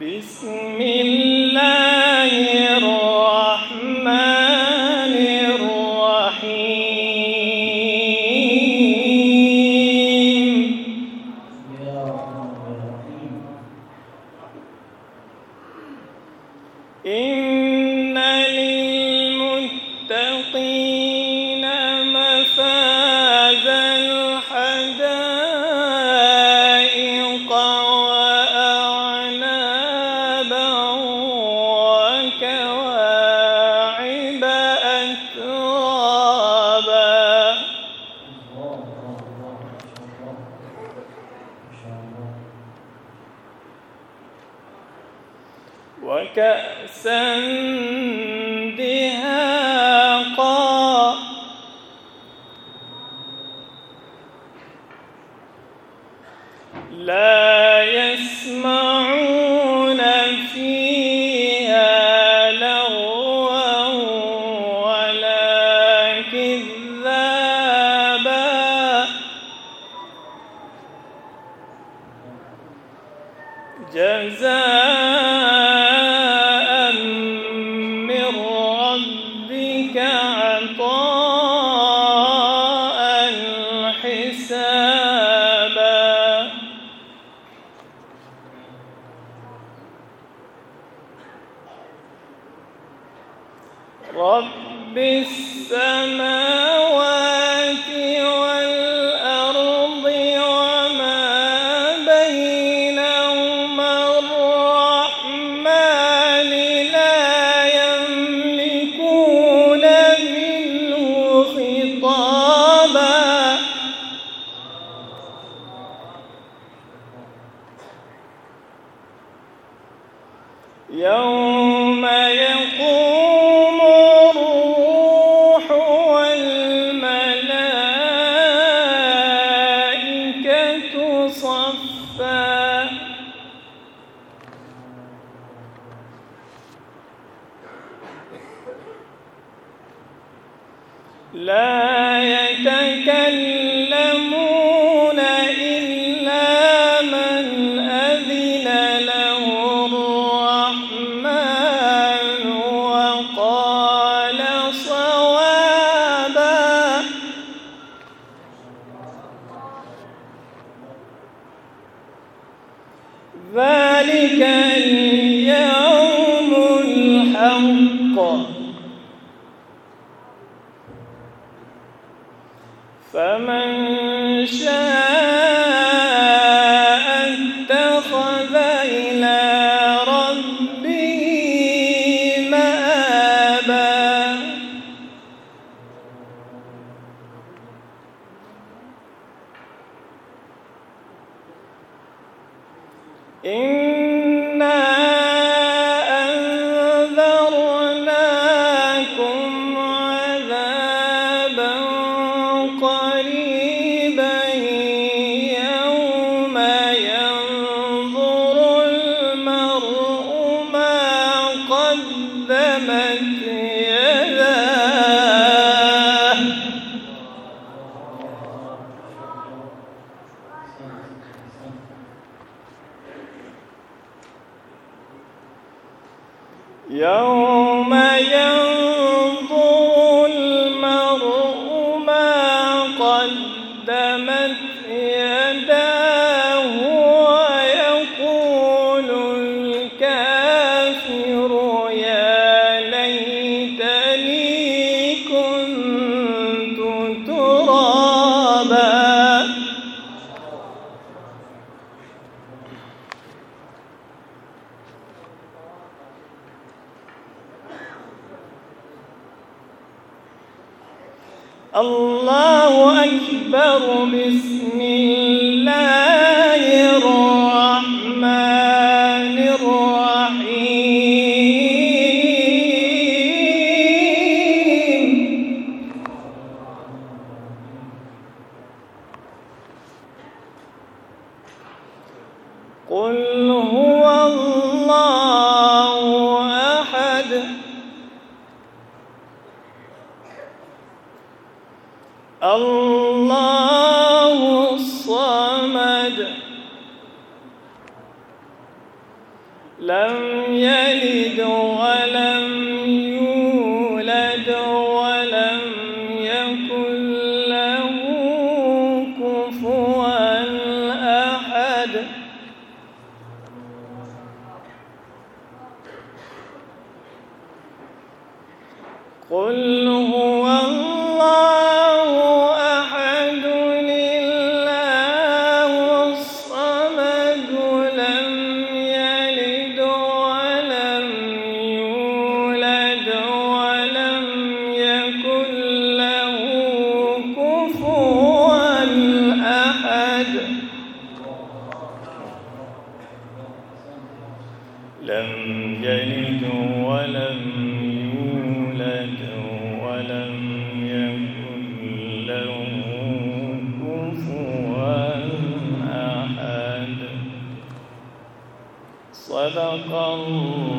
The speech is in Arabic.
بسم الله الرحمن وكأسا دهاقا. لا يسمعون فيها لغوا ولا كذابا. جزاء رب السماوات والأرض وما الرحمن لا يملكون منه خطابا. يوم لا يتكلمون إنا أنذرناكم عذابا قريبا يوم ينظر المرء ما قدمت يوم الله أكبر. بسم الله الرحمن الرحيم. قل هو لم يلد ولم يولد ولم يكن له كفوا قل هو لم يلد ولم يولد ولم يكن له كفوا أحد. صدق الله.